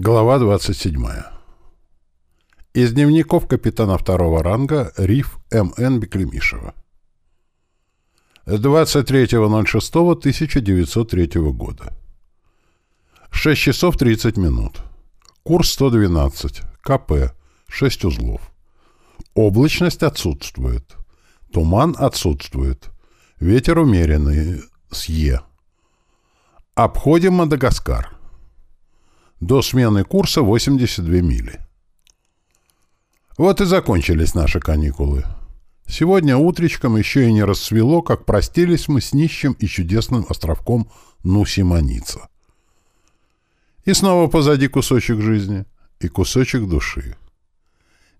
Глава 27. Из дневников капитана второго ранга РИФ М.Н. Беклемишева. 23.06.1903 года. 6 часов 30 минут. Курс 112. КП. 6 узлов. Облачность отсутствует. Туман отсутствует. Ветер умеренный. С Е. Обходим Мадагаскар. До смены курса 82 мили. Вот и закончились наши каникулы. Сегодня утречком еще и не расцвело, как простились мы с нищим и чудесным островком Нусиманица. И снова позади кусочек жизни и кусочек души.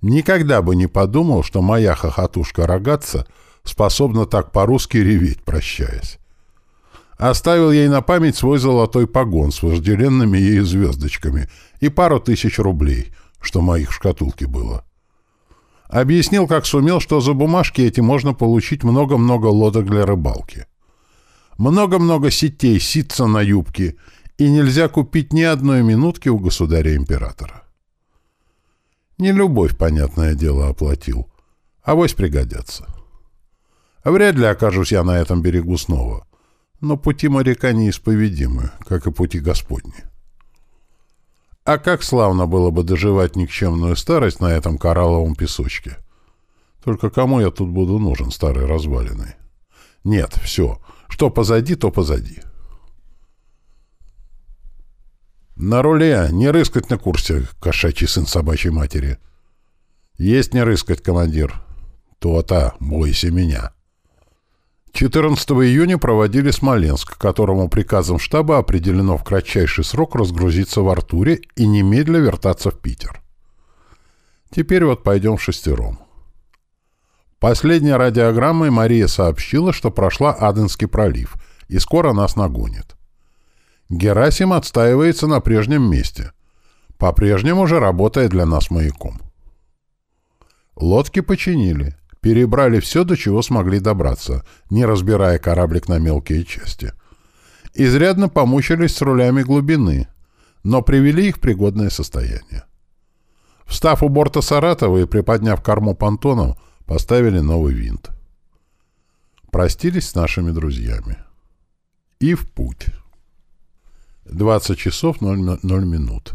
Никогда бы не подумал, что моя хохотушка рогатца способна так по-русски реветь, прощаясь. Оставил ей на память свой золотой погон с вожделенными ей звездочками и пару тысяч рублей, что моих в шкатулке было. Объяснил, как сумел, что за бумажки эти можно получить много-много лодок для рыбалки. Много-много сетей, ситца на юбке, и нельзя купить ни одной минутки у государя-императора. Не любовь, понятное дело, оплатил. Авось пригодятся. Вряд ли окажусь я на этом берегу снова но пути моряка неисповедимы, как и пути Господни. А как славно было бы доживать никчемную старость на этом коралловом песочке. Только кому я тут буду нужен, старый развалиной? Нет, все. Что позади, то позади. На руле, не рыскать на курсе, кошачий сын собачьей матери. Есть не рыскать, командир. То-то, бойся меня. 14 июня проводили Смоленск, которому приказом штаба определено в кратчайший срок разгрузиться в Артуре и немедля вертаться в Питер. Теперь вот пойдем шестером. Последней радиограммой Мария сообщила, что прошла Аденский пролив, и скоро нас нагонит. Герасим отстаивается на прежнем месте. По-прежнему же работает для нас маяком. Лодки починили. Перебрали все, до чего смогли добраться, не разбирая кораблик на мелкие части. Изрядно помучились с рулями глубины, но привели их в пригодное состояние. Встав у борта Саратова и приподняв корму понтоном, поставили новый винт. Простились с нашими друзьями. И в путь. 20 часов 0, 0 минут.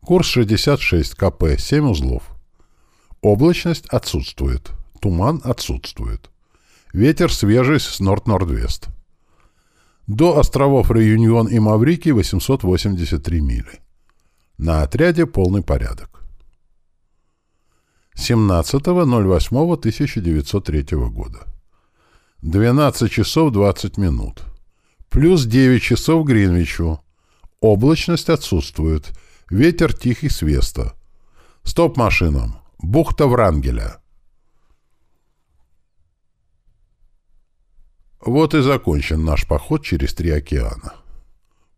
Курс 66 КП, 7 узлов. Облачность отсутствует. Туман отсутствует. Ветер свежий с норд-норд-вест. До островов Реюнион и Маврики 883 мили. На отряде полный порядок. 17.08.1903 года. 12 часов 20 минут. Плюс 9 часов Гринвичу. Облачность отсутствует. Ветер тихий с веста. Стоп машинам. Бухта Врангеля. Вот и закончен наш поход через три океана.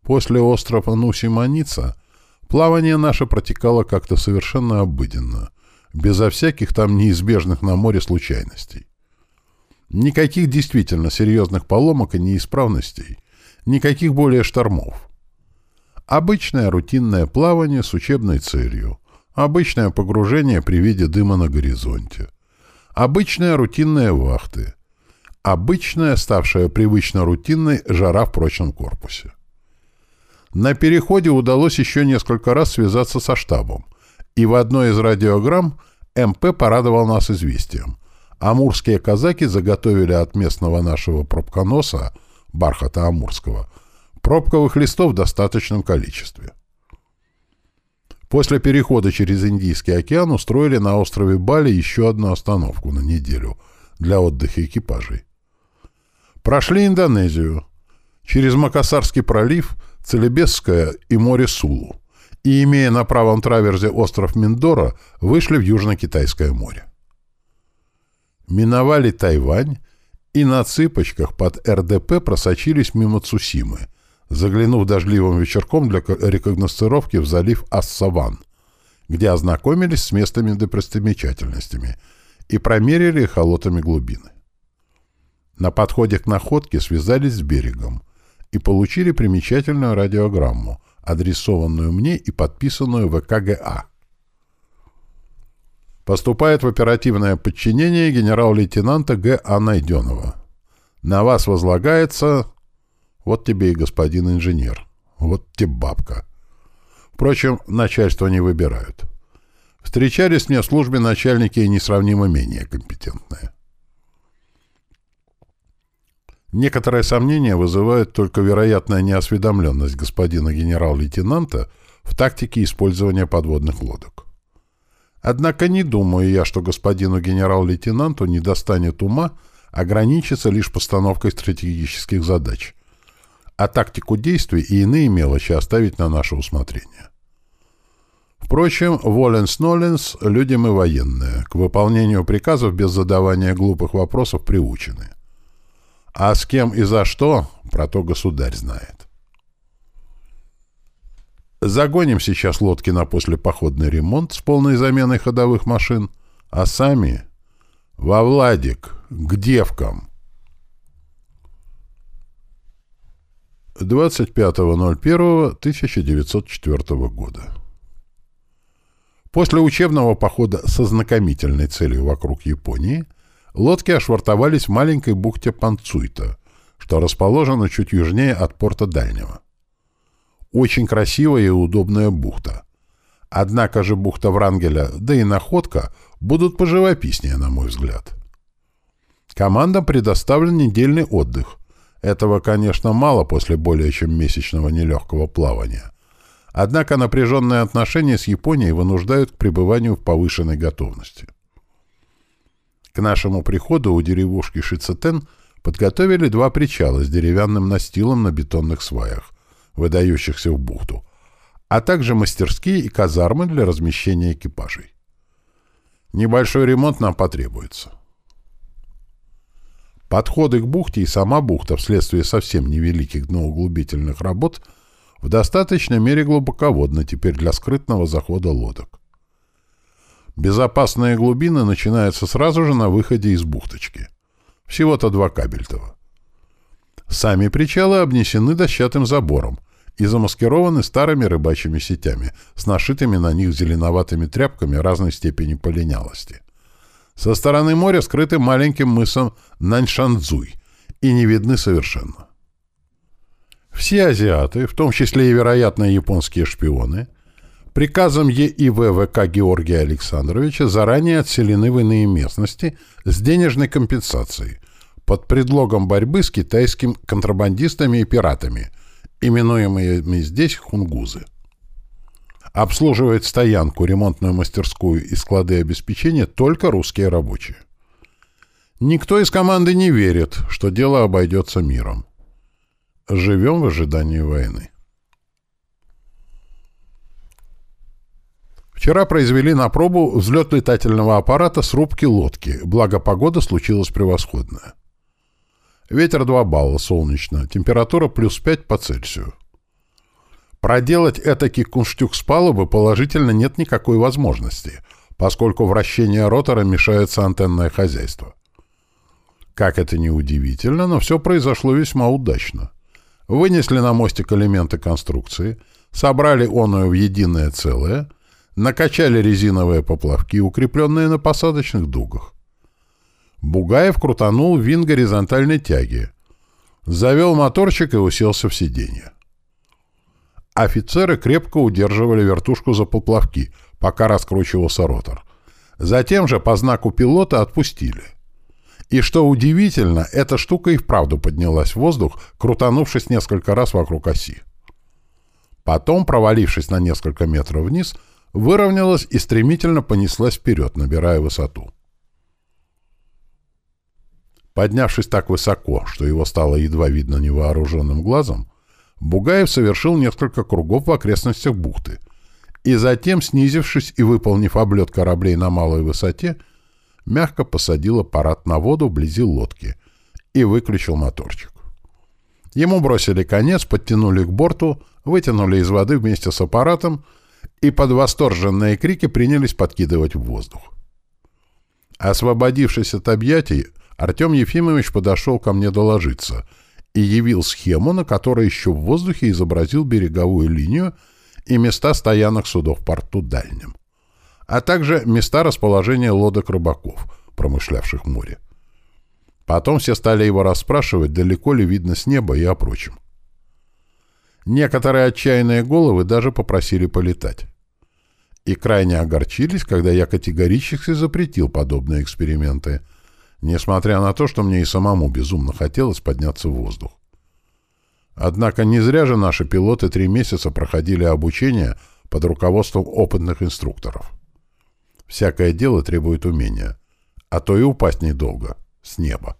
После острова Нусиманица плавание наше протекало как-то совершенно обыденно, безо всяких там неизбежных на море случайностей. Никаких действительно серьезных поломок и неисправностей, никаких более штормов. Обычное рутинное плавание с учебной целью, обычное погружение при виде дыма на горизонте, обычные рутинные вахты — Обычная, ставшая привычно рутинной, жара в прочном корпусе. На переходе удалось еще несколько раз связаться со штабом, и в одной из радиограмм МП порадовал нас известием. Амурские казаки заготовили от местного нашего пробконоса, бархата амурского, пробковых листов в достаточном количестве. После перехода через Индийский океан устроили на острове Бали еще одну остановку на неделю для отдыха экипажей. Прошли Индонезию, через Макасарский пролив, Целебесское и море Сулу, и, имея на правом траверзе остров Миндора, вышли в Южно-Китайское море. Миновали Тайвань и на цыпочках под РДП просочились мимо Цусимы, заглянув дождливым вечерком для рекогностировки в залив Ассаван, где ознакомились с местными достопримечательностями и промерили холотами глубины. На подходе к находке связались с берегом и получили примечательную радиограмму, адресованную мне и подписанную ВКГА. Поступает в оперативное подчинение генерал-лейтенанта Г.А. Найденова. На вас возлагается... Вот тебе и господин инженер. Вот тебе бабка. Впрочем, начальство не выбирают. Встречались мне в службе начальники несравнимо менее компетентные. Некоторые сомнения вызывает только вероятная неосведомленность господина генерал-лейтенанта в тактике использования подводных лодок. Однако не думаю я, что господину генерал-лейтенанту не достанет ума ограничиться лишь постановкой стратегических задач, а тактику действий и иные мелочи оставить на наше усмотрение. Впрочем, воленс-ноленс — люди мы военные, к выполнению приказов без задавания глупых вопросов приучены. А с кем и за что, про то государь знает. Загоним сейчас лодки на послепоходный ремонт с полной заменой ходовых машин, а сами во Владик, к девкам. 25.01.1904 года. После учебного похода со знакомительной целью вокруг Японии – Лодки ошвартовались в маленькой бухте Панцуйта, что расположена чуть южнее от порта Дальнего. Очень красивая и удобная бухта. Однако же бухта Врангеля, да и Находка будут поживописнее, на мой взгляд. Командам предоставлен недельный отдых. Этого, конечно, мало после более чем месячного нелегкого плавания. Однако напряженные отношения с Японией вынуждают к пребыванию в повышенной готовности. К нашему приходу у деревушки Шицетен подготовили два причала с деревянным настилом на бетонных сваях, выдающихся в бухту, а также мастерские и казармы для размещения экипажей. Небольшой ремонт нам потребуется. Подходы к бухте и сама бухта вследствие совсем невеликих дноуглубительных работ в достаточной мере глубоководны теперь для скрытного захода лодок. Безопасные глубины начинаются сразу же на выходе из бухточки. Всего-то два кабельтова. Сами причалы обнесены дощатым забором и замаскированы старыми рыбачьими сетями с нашитыми на них зеленоватыми тряпками разной степени полинялости. Со стороны моря скрыты маленьким мысом Наньшанцзуй и не видны совершенно. Все азиаты, в том числе и, вероятно, японские шпионы, Приказом ЕИВВК Георгия Александровича заранее отселены в иные местности с денежной компенсацией под предлогом борьбы с китайскими контрабандистами и пиратами, именуемыми здесь хунгузы. Обслуживает стоянку, ремонтную мастерскую и склады обеспечения только русские рабочие. Никто из команды не верит, что дело обойдется миром. Живем в ожидании войны. Вчера произвели на пробу взлет летательного аппарата с рубки лодки, благо погода случилась превосходная. Ветер 2 балла, солнечно, температура плюс 5 по Цельсию. Проделать этакий кунштюк с палубы положительно нет никакой возможности, поскольку вращение ротора мешается антенное хозяйство. Как это ни удивительно, но все произошло весьма удачно. Вынесли на мостик элементы конструкции, собрали оную в единое целое — Накачали резиновые поплавки, укрепленные на посадочных дугах. Бугаев крутанул вин горизонтальной тяги. Завел моторчик и уселся в сиденье. Офицеры крепко удерживали вертушку за поплавки, пока раскручивался ротор. Затем же по знаку пилота отпустили. И что удивительно, эта штука и вправду поднялась в воздух, крутанувшись несколько раз вокруг оси. Потом, провалившись на несколько метров вниз, выровнялась и стремительно понеслась вперед, набирая высоту. Поднявшись так высоко, что его стало едва видно невооруженным глазом, Бугаев совершил несколько кругов в окрестностях бухты и затем, снизившись и выполнив облет кораблей на малой высоте, мягко посадил аппарат на воду вблизи лодки и выключил моторчик. Ему бросили конец, подтянули к борту, вытянули из воды вместе с аппаратом и под восторженные крики принялись подкидывать в воздух. Освободившись от объятий, Артем Ефимович подошел ко мне доложиться и явил схему, на которой еще в воздухе изобразил береговую линию и места стоянок судов в порту Дальнем, а также места расположения лодок рыбаков, промышлявших море. Потом все стали его расспрашивать, далеко ли видно с неба и о прочем. Некоторые отчаянные головы даже попросили полетать. И крайне огорчились, когда я категорически запретил подобные эксперименты, несмотря на то, что мне и самому безумно хотелось подняться в воздух. Однако не зря же наши пилоты три месяца проходили обучение под руководством опытных инструкторов. Всякое дело требует умения, а то и упасть недолго, с неба.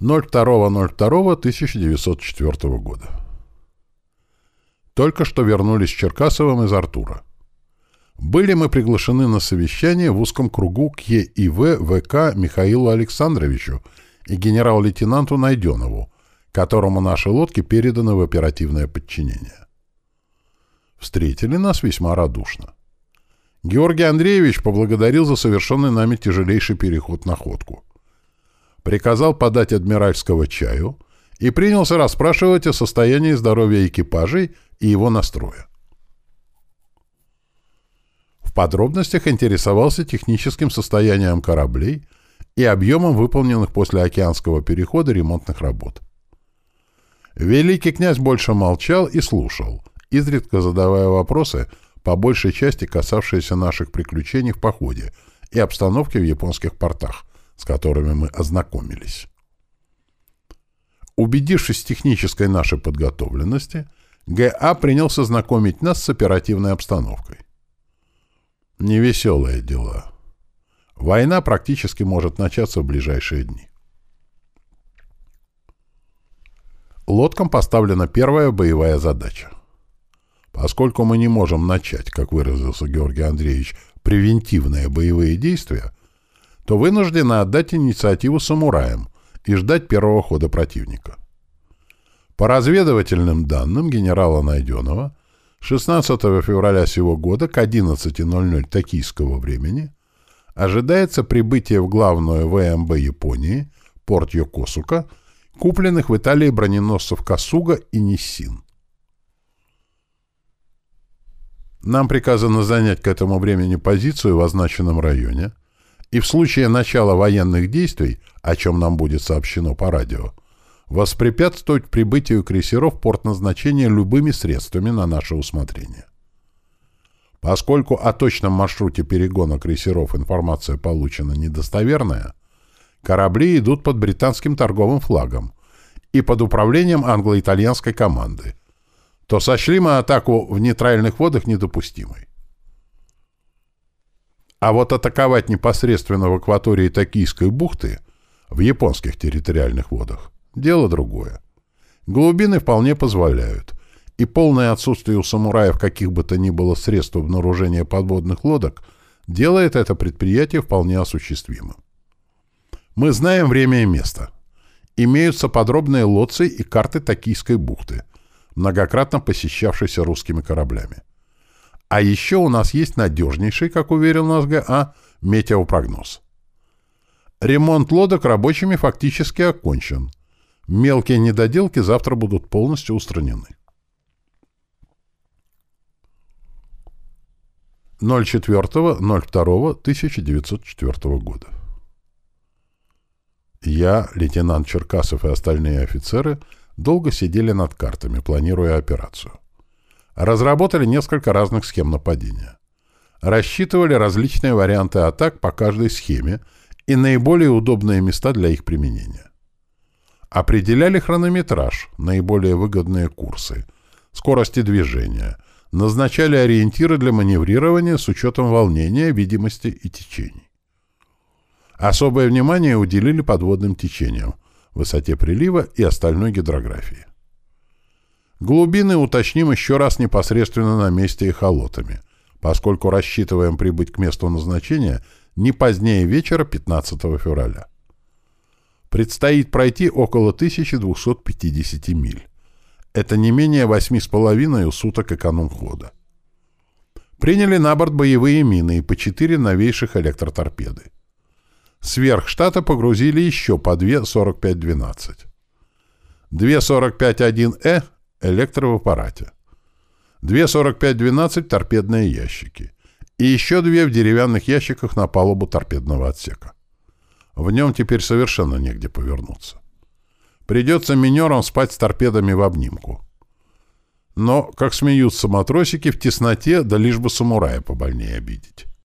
02.02.1904 года. Только что вернулись с Черкасовым из Артура. Были мы приглашены на совещание в узком кругу к ЕИВ ВК Михаилу Александровичу и генерал-лейтенанту Найденову, которому наши лодки переданы в оперативное подчинение. Встретили нас весьма радушно. Георгий Андреевич поблагодарил за совершенный нами тяжелейший переход на ходку. Приказал подать адмиральского чаю и принялся расспрашивать о состоянии здоровья экипажей и его настроя подробностях интересовался техническим состоянием кораблей и объемом выполненных после океанского перехода ремонтных работ. Великий князь больше молчал и слушал, изредка задавая вопросы, по большей части касавшиеся наших приключений в походе и обстановки в японских портах, с которыми мы ознакомились. Убедившись в технической нашей подготовленности, ГА принялся знакомить нас с оперативной обстановкой. Невеселые дела. Война практически может начаться в ближайшие дни. Лодкам поставлена первая боевая задача. Поскольку мы не можем начать, как выразился Георгий Андреевич, превентивные боевые действия, то вынуждены отдать инициативу самураям и ждать первого хода противника. По разведывательным данным генерала Найденова, 16 февраля сего года к 11.00 токийского времени ожидается прибытие в главную ВМБ Японии, порт Йокосука, купленных в Италии броненосцев Касуга и Ниссин. Нам приказано занять к этому времени позицию в означенном районе, и в случае начала военных действий, о чем нам будет сообщено по радио, воспрепятствовать прибытию крейсеров порт назначения любыми средствами на наше усмотрение. Поскольку о точном маршруте перегона крейсеров информация получена недостоверная, корабли идут под британским торговым флагом и под управлением англо-итальянской команды, то сочли мы атаку в нейтральных водах недопустимой. А вот атаковать непосредственно в акватории Токийской бухты, в японских территориальных водах, Дело другое. Глубины вполне позволяют, и полное отсутствие у самураев каких бы то ни было средств обнаружения подводных лодок делает это предприятие вполне осуществимым. Мы знаем время и место. Имеются подробные лодцы и карты Токийской бухты, многократно посещавшиеся русскими кораблями. А еще у нас есть надежнейший, как уверил нас ГА, метеопрогноз. Ремонт лодок рабочими фактически окончен – Мелкие недоделки завтра будут полностью устранены. 04.02.1904 года. Я, лейтенант Черкасов и остальные офицеры долго сидели над картами, планируя операцию. Разработали несколько разных схем нападения. Рассчитывали различные варианты атак по каждой схеме и наиболее удобные места для их применения. Определяли хронометраж, наиболее выгодные курсы, скорости движения, назначали ориентиры для маневрирования с учетом волнения, видимости и течений. Особое внимание уделили подводным течениям, высоте прилива и остальной гидрографии. Глубины уточним еще раз непосредственно на месте эхолотами, поскольку рассчитываем прибыть к месту назначения не позднее вечера 15 февраля. Предстоит пройти около 1250 миль. Это не менее 8,5 суток эконом-хода. Приняли на борт боевые мины и по 4 новейших электроторпеды. Сверх штата погрузили еще по две 45-12. Две 45-1Э — электро в аппарате. Две 45-12 — торпедные ящики. И еще две в деревянных ящиках на палубу торпедного отсека. В нем теперь совершенно негде повернуться. Придется минерам спать с торпедами в обнимку. Но, как смеются матросики, в тесноте, да лишь бы самурая побольнее обидеть.